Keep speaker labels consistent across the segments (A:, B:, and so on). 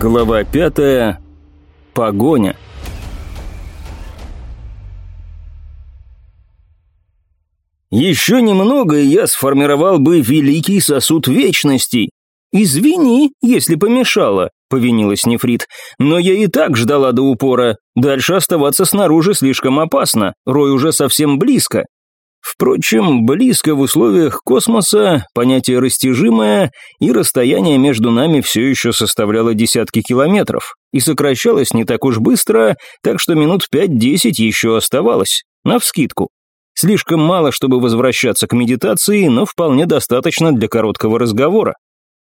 A: Глава пятая. Погоня. Еще немного, и я сформировал бы великий сосуд вечности. Извини, если помешала, повинилась Нефрит, но я и так ждала до упора. Дальше оставаться снаружи слишком опасно, Рой уже совсем близко. Впрочем, близко в условиях космоса, понятие растяжимое, и расстояние между нами все еще составляло десятки километров, и сокращалось не так уж быстро, так что минут пять-десять еще оставалось, навскидку. Слишком мало, чтобы возвращаться к медитации, но вполне достаточно для короткого разговора.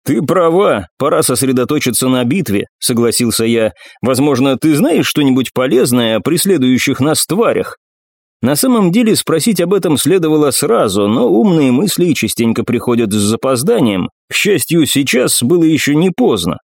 A: «Ты права, пора сосредоточиться на битве», — согласился я. «Возможно, ты знаешь что-нибудь полезное о преследующих нас тварях?» На самом деле спросить об этом следовало сразу, но умные мысли частенько приходят с запозданием. К счастью, сейчас было еще не поздно.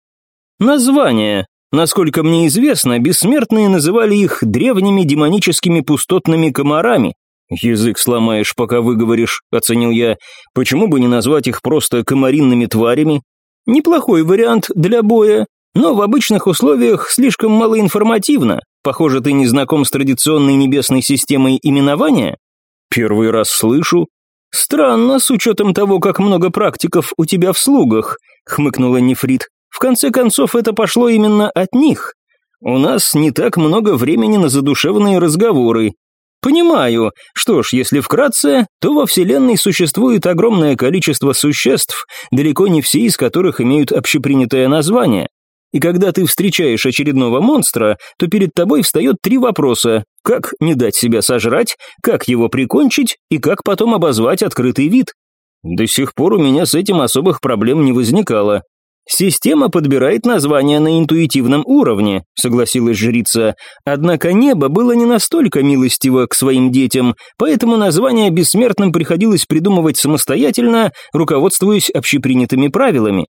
A: Название. Насколько мне известно, бессмертные называли их древними демоническими пустотными комарами. «Язык сломаешь, пока выговоришь», — оценил я. «Почему бы не назвать их просто комаринными тварями?» «Неплохой вариант для боя, но в обычных условиях слишком малоинформативно. Похоже, ты не знаком с традиционной небесной системой именования? Первый раз слышу. Странно, с учетом того, как много практиков у тебя в слугах, хмыкнула Нефрит. В конце концов, это пошло именно от них. У нас не так много времени на задушевные разговоры. Понимаю. Что ж, если вкратце, то во Вселенной существует огромное количество существ, далеко не все из которых имеют общепринятое название. И когда ты встречаешь очередного монстра, то перед тобой встает три вопроса. Как не дать себя сожрать, как его прикончить и как потом обозвать открытый вид. До сих пор у меня с этим особых проблем не возникало. «Система подбирает названия на интуитивном уровне», — согласилась жрица. «Однако небо было не настолько милостиво к своим детям, поэтому название бессмертным приходилось придумывать самостоятельно, руководствуясь общепринятыми правилами.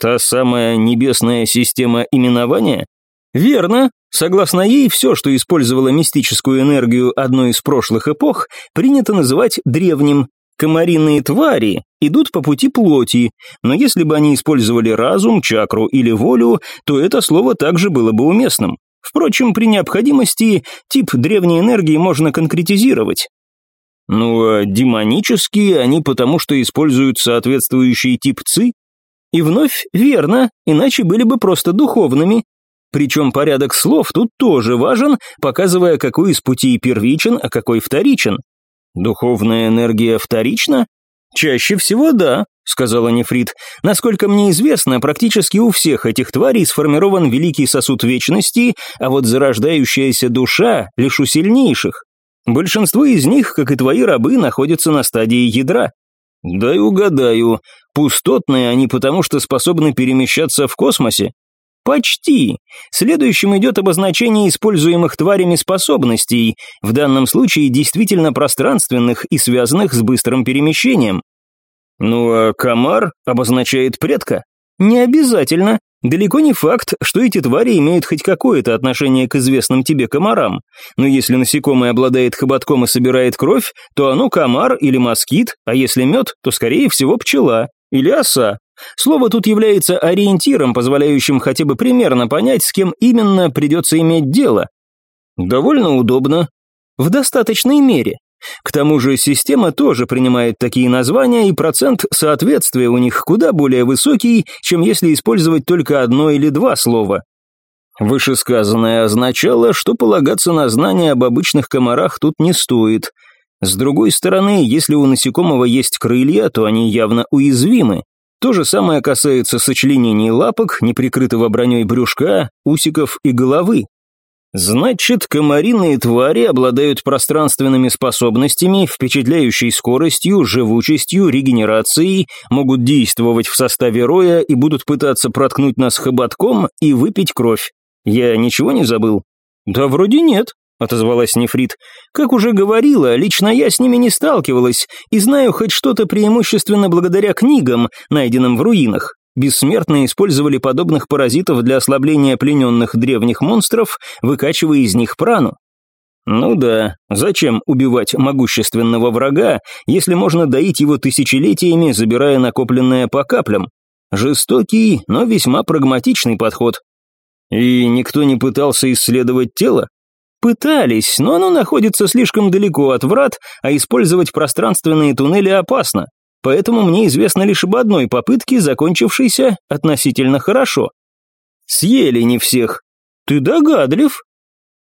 A: Та самая небесная система именования? Верно. Согласно ей, все, что использовало мистическую энергию одной из прошлых эпох, принято называть древним. Комариные твари идут по пути плоти, но если бы они использовали разум, чакру или волю, то это слово также было бы уместным. Впрочем, при необходимости тип древней энергии можно конкретизировать. Ну, а демонические они потому, что используют соответствующий тип ЦИ, и вновь верно, иначе были бы просто духовными. Причем порядок слов тут тоже важен, показывая, какой из путей первичен, а какой вторичен. Духовная энергия вторична? Чаще всего да, сказала Нефрит. Насколько мне известно, практически у всех этих тварей сформирован великий сосуд вечности, а вот зарождающаяся душа лишь у сильнейших. Большинство из них, как и твои рабы, находятся на стадии ядра. «Дай угадаю, пустотные они потому, что способны перемещаться в космосе?» Почти. Следующим идет обозначение используемых тварями способностей, в данном случае действительно пространственных и связанных с быстрым перемещением. Ну а комар обозначает предка? Не обязательно. Далеко не факт, что эти твари имеют хоть какое-то отношение к известным тебе комарам. Но если насекомое обладает хоботком и собирает кровь, то оно комар или москит, а если мед, то скорее всего пчела или оса. Слово тут является ориентиром, позволяющим хотя бы примерно понять, с кем именно придется иметь дело. Довольно удобно. В достаточной мере. К тому же система тоже принимает такие названия, и процент соответствия у них куда более высокий, чем если использовать только одно или два слова. Вышесказанное означало, что полагаться на знания об обычных комарах тут не стоит. С другой стороны, если у насекомого есть крылья, то они явно уязвимы. То же самое касается сочленений лапок, неприкрытого броней брюшка, усиков и головы. Значит, комариные твари обладают пространственными способностями, впечатляющей скоростью, живучестью, регенерацией, могут действовать в составе роя и будут пытаться проткнуть нас хоботком и выпить кровь. Я ничего не забыл? Да вроде нет, отозвалась Нефрит. Как уже говорила, лично я с ними не сталкивалась и знаю хоть что-то преимущественно благодаря книгам, найденным в руинах. Бессмертные использовали подобных паразитов для ослабления плененных древних монстров, выкачивая из них прану. Ну да, зачем убивать могущественного врага, если можно доить его тысячелетиями, забирая накопленное по каплям? Жестокий, но весьма прагматичный подход. И никто не пытался исследовать тело? Пытались, но оно находится слишком далеко от врат, а использовать пространственные туннели опасно. Поэтому мне известно лишь об одной попытке, закончившейся относительно хорошо. Съели не всех. Ты догадлив.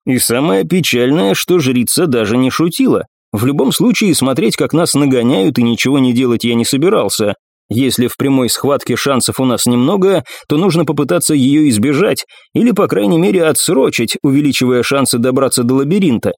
A: И самое печальное, что жрица даже не шутила. В любом случае, смотреть, как нас нагоняют и ничего не делать я не собирался. Если в прямой схватке шансов у нас немного, то нужно попытаться ее избежать, или, по крайней мере, отсрочить, увеличивая шансы добраться до лабиринта.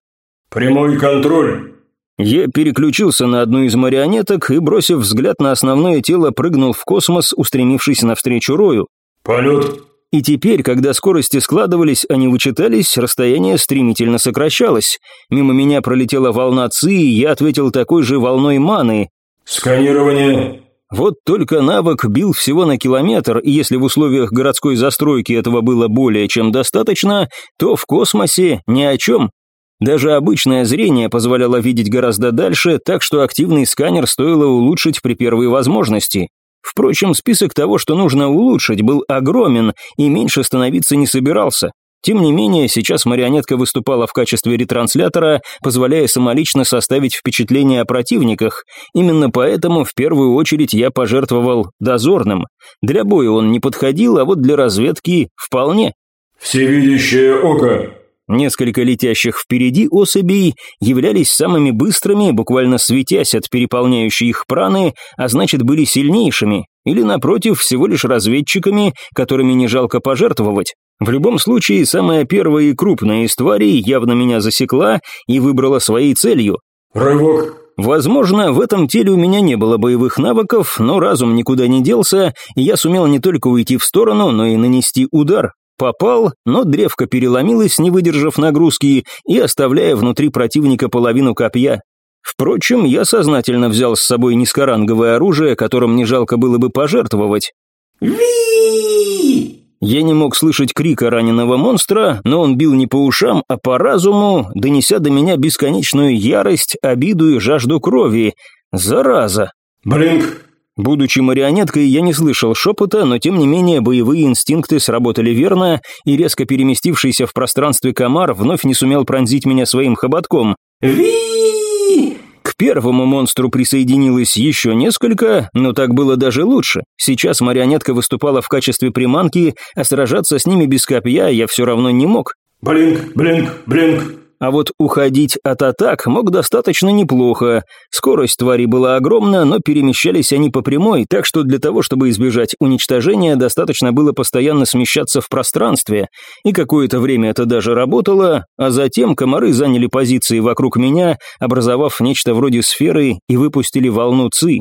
B: «Прямой контроль!»
A: Я переключился на одну из марионеток и, бросив взгляд на основное тело, прыгнул в космос, устремившись навстречу Рою.
B: «Полет!»
A: И теперь, когда скорости складывались, они вычитались, расстояние стремительно сокращалось. Мимо меня пролетела волна ЦИ, и я ответил такой же волной маны.
B: «Сканирование!»
A: Вот только навык бил всего на километр, и если в условиях городской застройки этого было более чем достаточно, то в космосе ни о чем. Даже обычное зрение позволяло видеть гораздо дальше, так что активный сканер стоило улучшить при первой возможности. Впрочем, список того, что нужно улучшить, был огромен и меньше становиться не собирался. Тем не менее, сейчас марионетка выступала в качестве ретранслятора, позволяя самолично составить впечатление о противниках. Именно поэтому в первую очередь я пожертвовал дозорным. Для боя он не подходил, а вот для разведки вполне.
B: «Всевидящее око»,
A: Несколько летящих впереди особей являлись самыми быстрыми, буквально светясь от переполняющей их праны, а значит были сильнейшими, или, напротив, всего лишь разведчиками, которыми не жалко пожертвовать. В любом случае, самая первая и крупная из тварей явно меня засекла и выбрала своей целью.
B: «Рывок!»
A: Возможно, в этом теле у меня не было боевых навыков, но разум никуда не делся, и я сумел не только уйти в сторону, но и нанести удар. Попал, но древко переломилось, не выдержав нагрузки, и оставляя внутри противника половину копья. Впрочем, я сознательно взял с собой низкоранговое оружие, которым не жалко было бы пожертвовать.
B: ви
A: Я не мог слышать крика раненого монстра, но он бил не по ушам, а по разуму, донеся до меня бесконечную ярость, обиду и жажду крови. Зараза!
B: Блинк!
A: Будучи марионеткой, я не слышал шепота, но тем не менее боевые инстинкты сработали верно, и резко переместившийся в пространстве комар вновь не сумел пронзить меня своим хоботком.
B: ви
A: первому монстру присоединилось еще несколько, но так было даже лучше. Сейчас марионетка выступала в качестве приманки, а сражаться с ними без копья я все равно не мог.
B: Блинк, блинк, блинк.
A: А вот уходить от атак мог достаточно неплохо. Скорость твари была огромна, но перемещались они по прямой, так что для того, чтобы избежать уничтожения, достаточно было постоянно смещаться в пространстве. И какое-то время это даже работало, а затем комары заняли позиции вокруг меня, образовав нечто вроде сферы и выпустили волну ЦИ.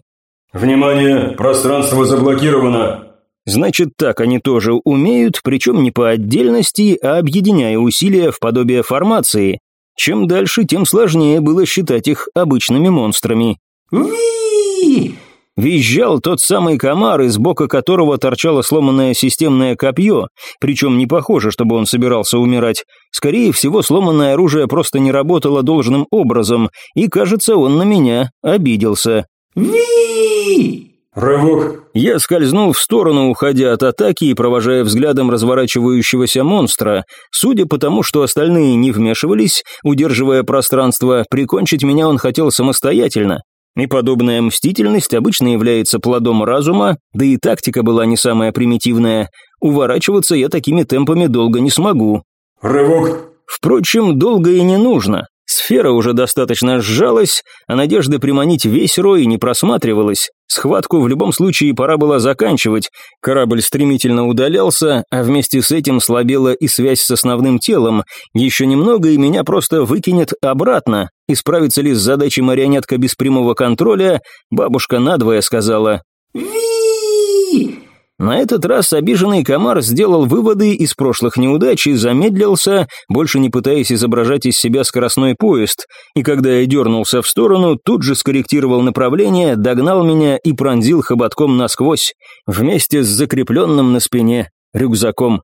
B: Внимание, пространство заблокировано.
A: Значит, так они тоже умеют, причем не по отдельности, а объединяя усилия в подобие формации. Чем дальше, тем сложнее было считать их обычными монстрами.
B: ви
A: Визжал тот самый комар, из бока которого торчало сломанное системное копье, причем не похоже, чтобы он собирался умирать. Скорее всего, сломанное оружие просто не работало должным образом, и, кажется, он на меня обиделся.
B: ви Рывок.
A: Я скользнул в сторону, уходя от атаки и провожая взглядом разворачивающегося монстра. Судя по тому, что остальные не вмешивались, удерживая пространство, прикончить меня он хотел самостоятельно. И подобная мстительность обычно является плодом разума, да и тактика была не самая примитивная. Уворачиваться я такими темпами долго не смогу.
B: Рывок.
A: Впрочем, долго и не нужно. Сфера уже достаточно сжалась, а надежды приманить весь рой не просматривалась. Схватку в любом случае пора было заканчивать. Корабль стремительно удалялся, а вместе с этим слабела и связь с основным телом. Еще немного, и меня просто выкинет обратно. И справится ли с задачей марионетка без прямого контроля, бабушка надвое сказала
B: ви
A: на этот раз обиженный комар сделал выводы из прошлых неудач и замедлился, больше не пытаясь изображать из себя скоростной поезд, и когда я дернулся в сторону, тут же скорректировал направление, догнал меня и пронзил хоботком насквозь, вместе с закрепленным на спине рюкзаком.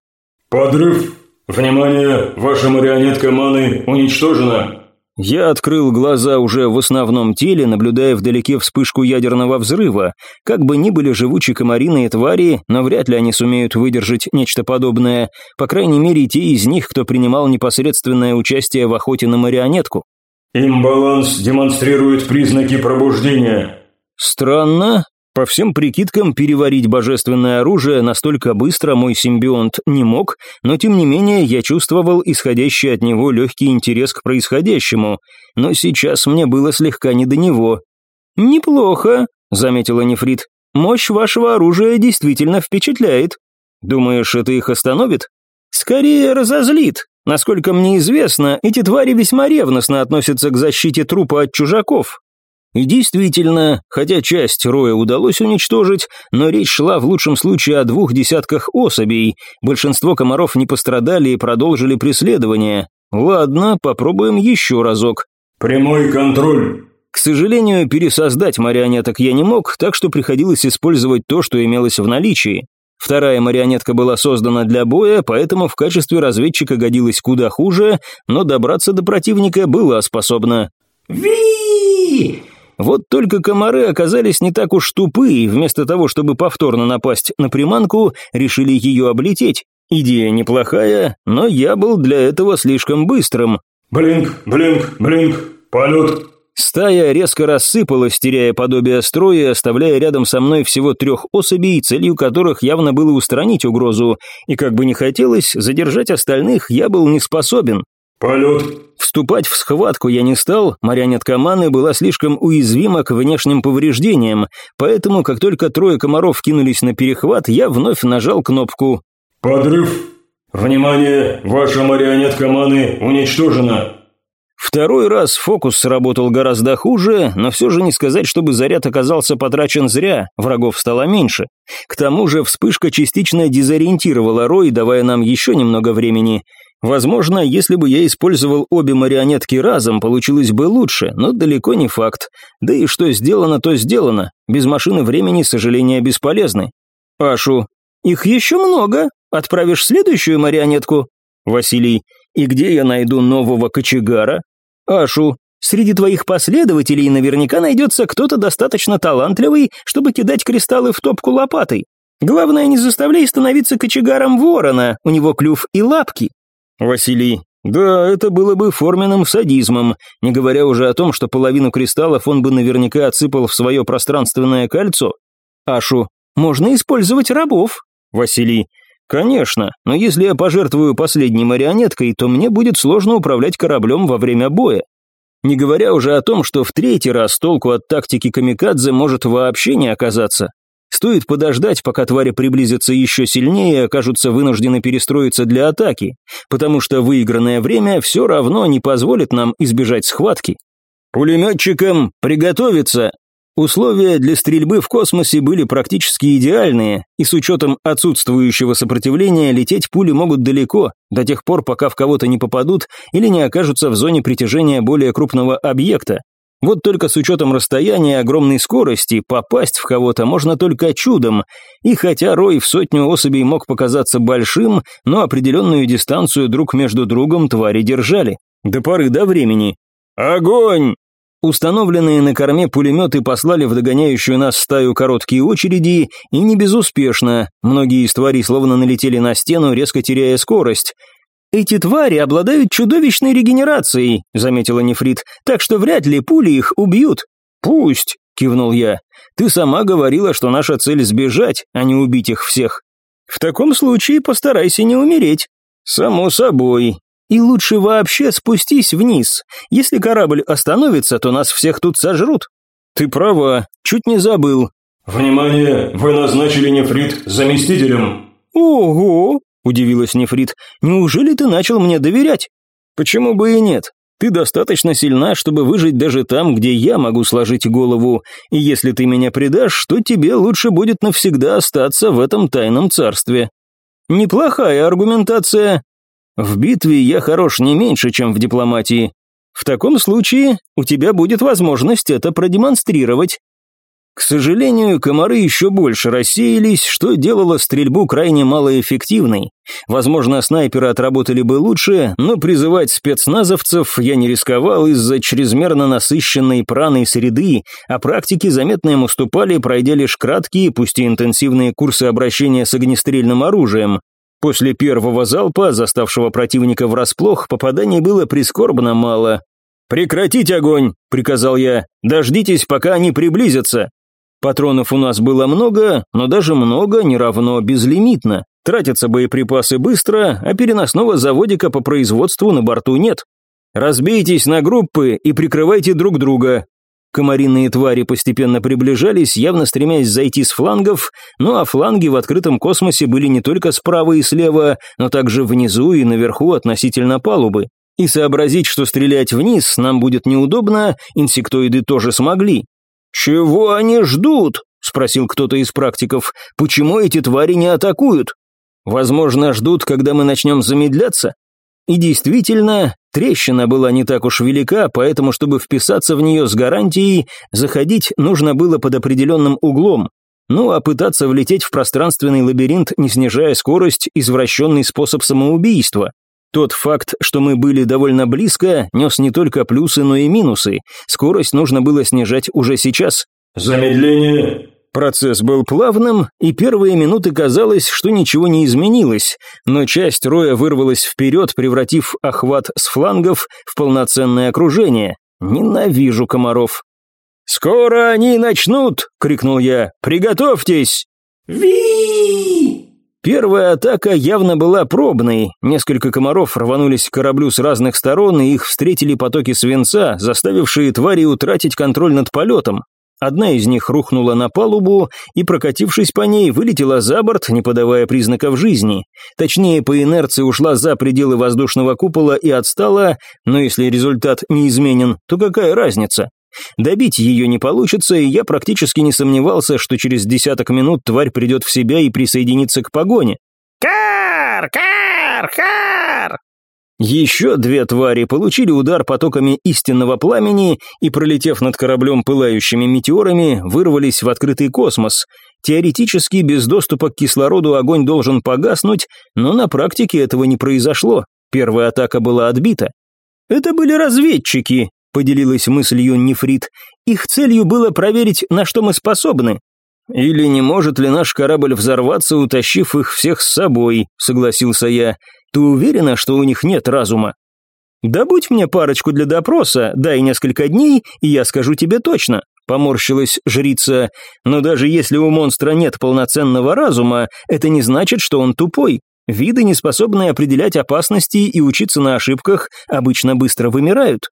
B: Подрыв. Внимание, ваша марионетка маны уничтожена.
A: Я открыл глаза уже в основном теле, наблюдая вдалеке вспышку ядерного взрыва. Как бы ни были живучи комариные твари, но вряд ли они сумеют выдержать нечто подобное, по крайней мере те из них, кто принимал непосредственное участие в охоте на марионетку.
B: Имбаланс демонстрирует признаки пробуждения.
A: Странно, по всем прикидкам, переварить божественное оружие настолько быстро мой симбионт не мог, но тем не менее я чувствовал исходящий от него легкий интерес к происходящему, но сейчас мне было слегка не до него. «Неплохо», — заметила Нефрит. «Мощь вашего оружия действительно впечатляет. Думаешь, это их остановит?» «Скорее разозлит. Насколько мне известно, эти твари весьма ревностно относятся к защите трупа от чужаков. И действительно, хотя часть роя удалось уничтожить, но речь шла в лучшем случае о двух десятках особей. Большинство комаров не пострадали и продолжили преследование. Ладно, попробуем еще разок.
B: Прямой контроль.
A: К сожалению, пересоздать марионеток я не мог, так что приходилось использовать то, что имелось в наличии. Вторая марионетка была создана для боя, поэтому в качестве разведчика годилась куда хуже, но добраться до противника была способна.
B: Ви!
A: Вот только комары оказались не так уж тупы, и вместо того, чтобы повторно напасть на приманку, решили ее облететь. Идея неплохая, но я был для этого слишком быстрым.
B: Блинк, блинк, блинк, полет.
A: Стая резко рассыпалась, теряя подобие строя, оставляя рядом со мной всего трех особей, целью которых явно было устранить угрозу, и как бы не хотелось, задержать остальных я был не способен.
B: Полет.
A: Вступать в схватку я не стал, марионетка Маны была слишком уязвима к внешним повреждениям, поэтому, как только трое комаров кинулись на перехват, я вновь нажал кнопку.
B: Подрыв. Внимание, ваша марионетка Маны уничтожена.
A: Второй раз фокус сработал гораздо хуже, но все же не сказать, чтобы заряд оказался потрачен зря, врагов стало меньше. К тому же вспышка частично дезориентировала Рой, давая нам еще немного времени. Возможно, если бы я использовал обе марионетки разом, получилось бы лучше, но далеко не факт. Да и что сделано, то сделано. Без машины времени сожаления бесполезны. Ашу. Их еще много. Отправишь следующую марионетку? Василий. И где я найду нового кочегара? Ашу. Среди твоих последователей наверняка найдется кто-то достаточно талантливый, чтобы кидать кристаллы в топку лопатой. Главное, не заставляй становиться кочегаром ворона, у него клюв и лапки. Василий. Да, это было бы форменным садизмом, не говоря уже о том, что половину кристаллов он бы наверняка отсыпал в свое пространственное кольцо. Ашу. Можно использовать рабов. Василий. Конечно, но если я пожертвую последней марионеткой, то мне будет сложно управлять кораблем во время боя. Не говоря уже о том, что в третий раз толку от тактики камикадзе может вообще не оказаться. Стоит подождать, пока твари приблизятся еще сильнее и окажутся вынуждены перестроиться для атаки, потому что выигранное время все равно не позволит нам избежать схватки. Пулеметчикам приготовиться! Условия для стрельбы в космосе были практически идеальные, и с учетом отсутствующего сопротивления лететь пули могут далеко, до тех пор, пока в кого-то не попадут или не окажутся в зоне притяжения более крупного объекта, вот только с учетом расстояния и огромной скорости попасть в кого-то можно только чудом, и хотя рой в сотню особей мог показаться большим, но определенную дистанцию друг между другом твари держали. До поры до времени. «Огонь!» Установленные на корме пулеметы послали в догоняющую нас стаю короткие очереди, и не безуспешно. Многие из тварей словно налетели на стену, резко теряя скорость. «Эти твари обладают чудовищной регенерацией», — заметила Нефрит, «так что вряд ли пули их убьют». «Пусть», — кивнул я. «Ты сама говорила, что наша цель сбежать, а не убить их всех». «В таком случае постарайся не умереть». «Само собой». «И лучше вообще спустись вниз. Если корабль остановится, то нас всех тут сожрут». «Ты права, чуть не забыл».
B: Внимание, вы назначили Нефрит заместителем.
A: «Ого!» Удивилась Нефрит. «Неужели ты начал мне доверять?» «Почему бы и нет? Ты достаточно сильна, чтобы выжить даже там, где я могу сложить голову, и если ты меня предашь, то тебе лучше будет навсегда остаться в этом тайном царстве». «Неплохая аргументация. В битве я хорош не меньше, чем в дипломатии. В таком случае у тебя будет возможность это продемонстрировать». К сожалению, комары еще больше рассеялись, что делало стрельбу крайне малоэффективной. Возможно, снайперы отработали бы лучше, но призывать спецназовцев я не рисковал из-за чрезмерно насыщенной праной среды, а практики заметно им уступали, пройдя лишь краткие, пусть и интенсивные курсы обращения с огнестрельным оружием. После первого залпа, заставшего противника врасплох, попаданий было прискорбно мало. «Прекратить огонь!» – приказал я. «Дождитесь, пока они приблизятся!» Патронов у нас было много, но даже много не равно безлимитно. Тратятся боеприпасы быстро, а переносного заводика по производству на борту нет. Разбейтесь на группы и прикрывайте друг друга. Комариные твари постепенно приближались, явно стремясь зайти с флангов, ну а фланги в открытом космосе были не только справа и слева, но также внизу и наверху относительно палубы. И сообразить, что стрелять вниз нам будет неудобно, инсектоиды тоже смогли. «Чего они ждут?» – спросил кто-то из практиков. «Почему эти твари не атакуют?» «Возможно, ждут, когда мы начнем замедляться?» И действительно, трещина была не так уж велика, поэтому, чтобы вписаться в нее с гарантией, заходить нужно было под определенным углом. Ну а пытаться влететь в пространственный лабиринт, не снижая скорость, извращенный способ самоубийства. Тот факт, что мы были довольно близко, нес не только плюсы, но и минусы. Скорость нужно было снижать уже сейчас.
B: Замедление.
A: Процесс был плавным, и первые минуты казалось, что ничего не изменилось, но часть роя вырвалась вперед, превратив охват с флангов в полноценное окружение. Ненавижу комаров. «Скоро они начнут!» — крикнул я. «Приготовьтесь!»
C: ви
A: Первая атака явно была пробной. Несколько комаров рванулись к кораблю с разных сторон, и их встретили потоки свинца, заставившие твари утратить контроль над полетом. Одна из них рухнула на палубу и, прокатившись по ней, вылетела за борт, не подавая признаков жизни. Точнее, по инерции ушла за пределы воздушного купола и отстала, но если результат не изменен, то какая разница? Добить ее не получится, и я практически не сомневался, что через десяток минут тварь придет в себя и присоединится к погоне.
C: «Кар! Кар! Кар!»
A: Еще две твари получили удар потоками истинного пламени и, пролетев над кораблем пылающими метеорами, вырвались в открытый космос. Теоретически без доступа к кислороду огонь должен погаснуть, но на практике этого не произошло. Первая атака была отбита. Это были разведчики, поделилась мыслью Нефрит. Их целью было проверить, на что мы способны. Или не может ли наш корабль взорваться, утащив их всех с собой, согласился я. Ты уверена, что у них нет разума? «Добудь мне парочку для допроса, дай несколько дней, и я скажу тебе точно», — поморщилась жрица. «Но даже если у монстра нет полноценного разума, это не значит, что он тупой. Виды, не способные определять опасности и учиться на ошибках, обычно быстро вымирают.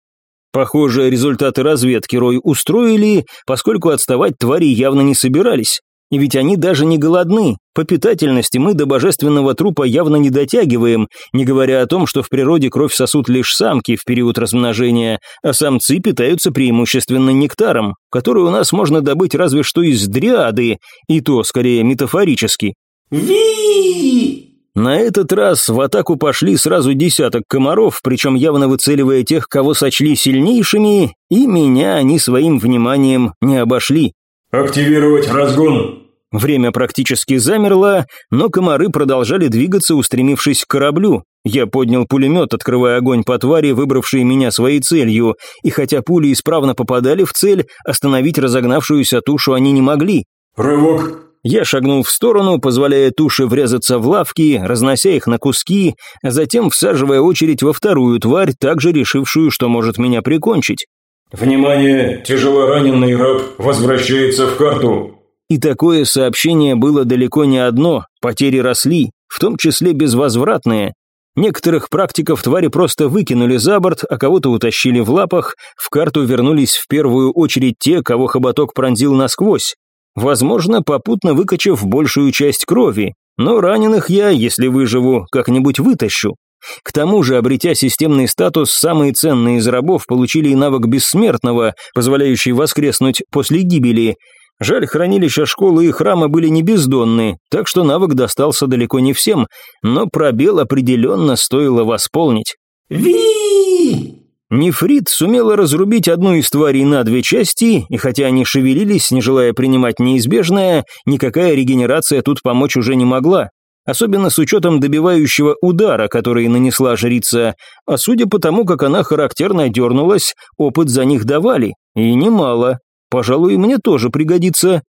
A: Похоже, результаты разведки Рой устроили, поскольку отставать твари явно не собирались. И ведь они даже не голодны. По питательности мы до божественного трупа явно не дотягиваем, не говоря о том, что в природе кровь сосут лишь самки в период размножения, а самцы питаются преимущественно нектаром, который у нас можно добыть разве что из дриады, и то скорее метафорически.
C: ви
A: На этот раз в атаку пошли сразу десяток комаров, причем явно выцеливая тех, кого сочли сильнейшими, и меня они своим вниманием не обошли.
B: Активировать разгон.
A: Время практически замерло, но комары продолжали двигаться, устремившись к кораблю. Я поднял пулемет, открывая огонь по твари, выбравшей меня своей целью, и хотя пули исправно попадали в цель, остановить разогнавшуюся тушу они не могли.
B: Рывок.
A: Я шагнул в сторону, позволяя туше врезаться в лавки, разнося их на куски, а затем всаживая очередь во вторую тварь, также решившую, что может меня прикончить.
B: Внимание! Тяжело раненый раб возвращается в карту.
A: И такое сообщение было далеко не одно, потери росли, в том числе безвозвратные. Некоторых практиков твари просто выкинули за борт, а кого-то утащили в лапах, в карту вернулись в первую очередь те, кого хоботок пронзил насквозь. Возможно, попутно выкачав большую часть крови, но раненых я, если выживу, как-нибудь вытащу. К тому же, обретя системный статус, самые ценные из рабов получили и навык бессмертного, позволяющий воскреснуть после гибели. Жаль, хранилища школы и храма были не бездонны, так что навык достался далеко не всем, но пробел определенно стоило восполнить.
C: ви
A: Нефрит сумела разрубить одну из тварей на две части, и хотя они шевелились, не желая принимать неизбежное, никакая регенерация тут помочь уже не могла. Особенно с учетом добивающего удара, который нанесла жрица, а судя по тому, как она характерно дернулась, опыт за них давали, и немало. Пожалуй, мне тоже пригодится.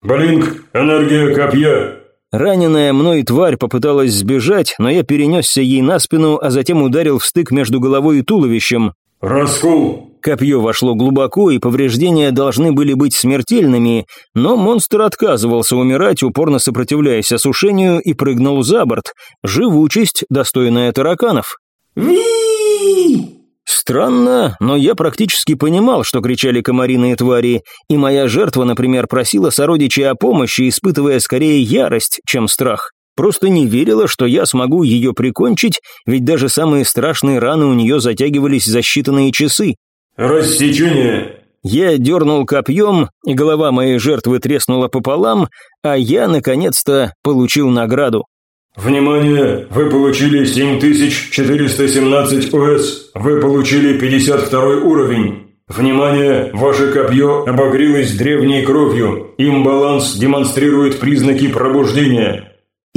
B: «Блинк, энергия копья!»
A: Раненая мной тварь попыталась сбежать, но я перенесся ей на спину, а затем ударил в стык между головой и туловищем.
B: «Раскол!»
A: Копье вошло глубоко, и повреждения должны были быть смертельными, но монстр отказывался умирать, упорно сопротивляясь осушению, и прыгнул за борт. Живучесть, достойная тараканов.
C: Ви!
A: Странно, но я практически понимал, что кричали комариные твари, и моя жертва, например, просила сородичей о помощи, испытывая скорее ярость, чем страх. Просто не верила, что я смогу ее прикончить, ведь даже самые страшные раны у нее затягивались за считанные часы.
B: «Рассечение!»
A: Я дернул копьем, и голова моей жертвы треснула пополам, а я, наконец-то, получил награду.
B: «Внимание! Вы получили 7417 ОС. Вы получили 52 уровень. Внимание! Ваше копье обогрелось древней кровью. Имбаланс демонстрирует признаки пробуждения».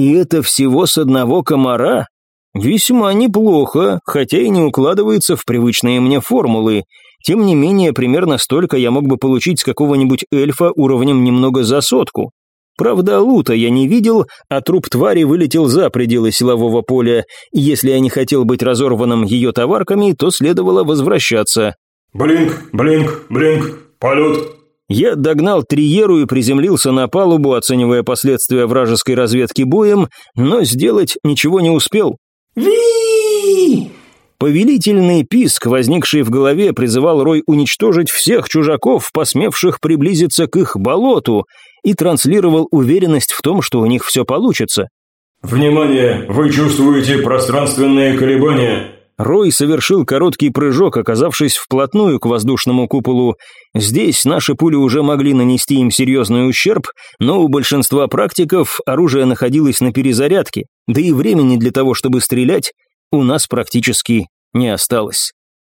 A: И это всего с одного комара? Весьма неплохо, хотя и не укладывается в привычные мне формулы. Тем не менее, примерно столько я мог бы получить с какого-нибудь эльфа уровнем немного за сотку. Правда, лута я не видел, а труп твари вылетел за пределы силового поля, и если я не хотел быть разорванным ее товарками, то следовало возвращаться.
B: «Блинк, блинк, блинк, полет!»
A: Я догнал Триеру и приземлился на палубу, оценивая последствия вражеской разведки боем, но сделать ничего не успел.
C: Ви!
A: Повелительный писк, возникший в голове, призывал Рой уничтожить всех чужаков, посмевших приблизиться к их болоту, и транслировал уверенность в том, что у них все получится.
B: «Внимание! Вы чувствуете пространственные колебания!»
A: Рой совершил короткий прыжок, оказавшись вплотную к воздушному куполу. Здесь наши пули уже могли нанести им серьезный ущерб, но у большинства практиков оружие находилось на перезарядке, да и времени для того, чтобы стрелять, у нас практически не осталось.